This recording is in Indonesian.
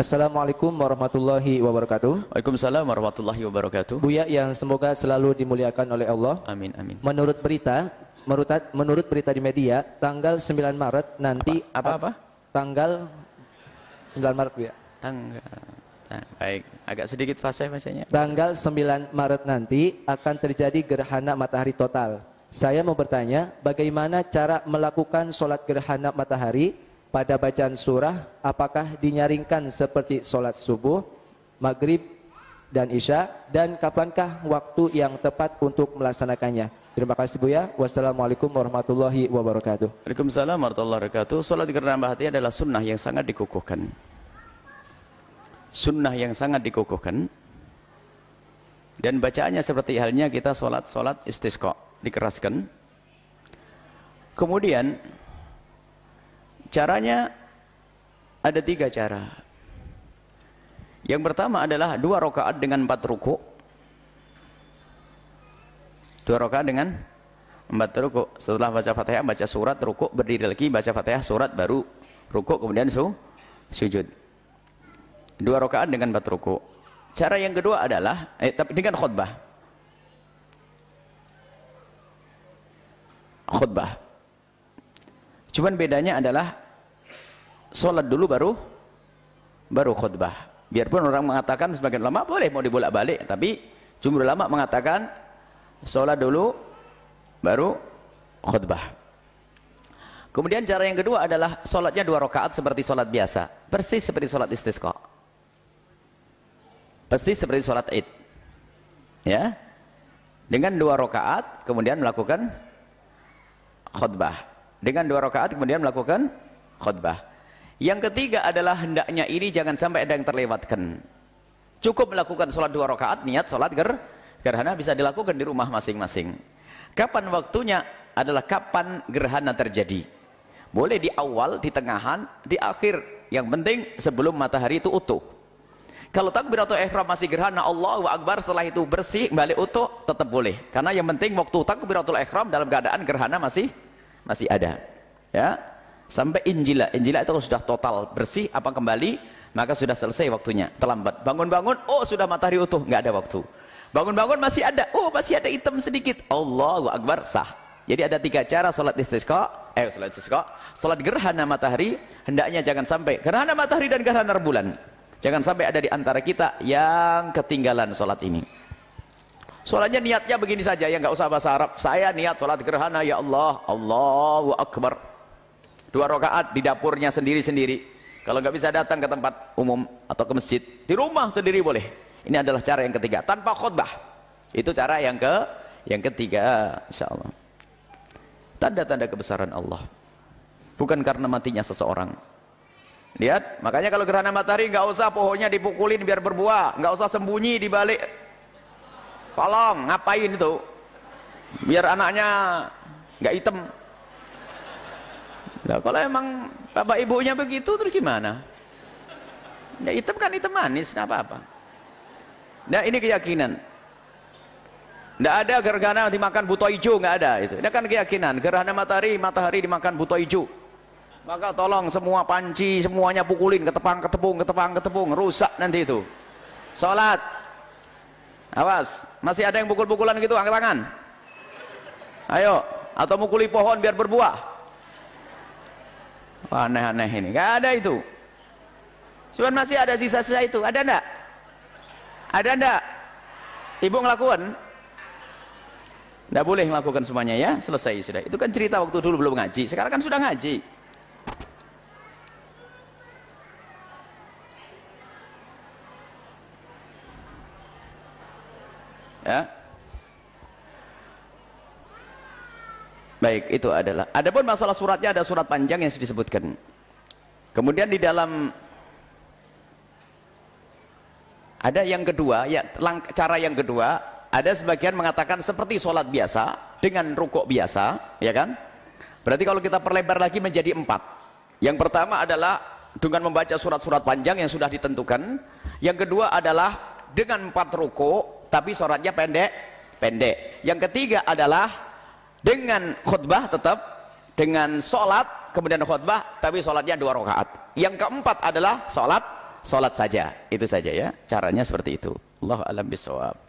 Assalamualaikum warahmatullahi wabarakatuh. Waalaikumsalam warahmatullahi wabarakatuh. Buya yang semoga selalu dimuliakan oleh Allah. Amin amin. Menurut berita, menurut, menurut berita di media, tanggal 9 Maret nanti Apa apa? Tanggal 9 Maret Bu ya. Tanggal. Nah, baik, agak sedikit fasih bacanya. Tanggal 9 Maret nanti akan terjadi gerhana matahari total. Saya mau bertanya, bagaimana cara melakukan sholat gerhana matahari pada bacaan surah apakah dinyaringkan seperti sholat subuh, maghrib, dan isya? Dan kapankah waktu yang tepat untuk melaksanakannya? Terima kasih Buya wassalamualaikum warahmatullahi wabarakatuh. Waalaikumsalam warahmatullahi wabarakatuh. Sholat gerhana hati adalah sunnah yang sangat dikukuhkan. Sunnah yang sangat dikukuhkan. Dan bacaannya seperti halnya kita sholat-sholat istisqa dikeraskan. Kemudian Caranya ada tiga cara. Yang pertama adalah dua rakaat dengan empat ruku. Dua rakaat dengan empat ruku. Setelah baca fatihah, baca surat, ruku, berdiri lagi, baca fatihah, surat, baru ruku, kemudian su, sujud. Dua rakaat dengan empat ruku. Cara yang kedua adalah, eh, tapi dengan khutbah. Khutbah. Cuman bedanya adalah sholat dulu baru baru khutbah. Biarpun orang mengatakan sebagian ulama boleh mau dibolak-balik, tapi jumlah ulama mengatakan sholat dulu baru khutbah. Kemudian cara yang kedua adalah sholatnya dua rakaat seperti sholat biasa, persis seperti sholat istisqa, persis seperti sholat id, ya, dengan dua rakaat kemudian melakukan khutbah, dengan dua rakaat kemudian melakukan khutbah. Yang ketiga adalah hendaknya ini jangan sampai ada yang terlewatkan. Cukup melakukan sholat dua rakaat, niat sholat ger, gerhana bisa dilakukan di rumah masing-masing. Kapan waktunya? Adalah kapan gerhana terjadi. Boleh di awal, di tengahan, di akhir. Yang penting sebelum matahari itu utuh. Kalau takbiratul ihram masih gerhana Allahu Akbar setelah itu bersih balik utuh tetap boleh. Karena yang penting waktu takbiratul ihram dalam keadaan gerhana masih masih ada. Ya. Sampai injila. Injila itu sudah total bersih apa kembali maka sudah selesai waktunya. Terlambat. Bangun-bangun oh sudah matahari utuh. Nggak ada waktu. Bangun-bangun masih ada. Oh masih ada hitam sedikit. Allahu Akbar. Sah. Jadi ada tiga cara sholat istisqa. Eh sholat istisqa. Sholat gerhana matahari hendaknya jangan sampai gerhana matahari dan gerhana rembulan. Jangan sampai ada di antara kita yang ketinggalan sholat ini sholatnya niatnya begini saja ya nggak usah bahasa Arab. Saya niat sholat gerhana ya Allah Allahu Akbar. Dua rakaat di dapurnya sendiri-sendiri. Kalau nggak bisa datang ke tempat umum atau ke masjid di rumah sendiri boleh. Ini adalah cara yang ketiga tanpa khutbah. Itu cara yang ke yang ketiga insyaallah. Tanda-tanda kebesaran Allah. Bukan karena matinya seseorang. Lihat makanya kalau gerhana matahari nggak usah pohonnya dipukulin biar berbuah. Nggak usah sembunyi di balik kolong ngapain itu biar anaknya nggak hitam Nah, kalau emang bapak ibunya begitu terus gimana? Ya hitam kan hitam manis, nggak apa-apa. Nah ini keyakinan. Tidak ada gerhana dimakan buto hijau, nggak ada itu. Ini kan keyakinan. Gerhana matahari, matahari dimakan buto hijau. Maka tolong semua panci, semuanya pukulin, ketepang, ketepung, ketepang, ketepung, rusak nanti itu. Salat. Awas, masih ada yang pukul-pukulan gitu, angkat tangan. Ayo, atau mukuli pohon biar berbuah. Aneh-aneh ini nggak ada itu. Cuman masih ada sisa-sisa itu ada enggak ada enggak ibu ngelakukan enggak boleh melakukan semuanya ya selesai sudah. Itu kan cerita waktu dulu belum ngaji sekarang kan sudah ngaji ya Baik, itu adalah. Adapun masalah suratnya ada surat panjang yang disebutkan. Kemudian di dalam ada yang kedua, ya cara yang kedua, ada sebagian mengatakan seperti sholat biasa dengan rukuk biasa, ya kan? Berarti kalau kita perlebar lagi menjadi empat. Yang pertama adalah dengan membaca surat-surat panjang yang sudah ditentukan. Yang kedua adalah dengan empat rukuk, tapi sholatnya pendek, pendek. Yang ketiga adalah dengan khutbah tetap dengan sholat kemudian khutbah tapi sholatnya dua rakaat. Yang keempat adalah sholat sholat saja. Itu saja ya caranya seperti itu. Allah alam bisawab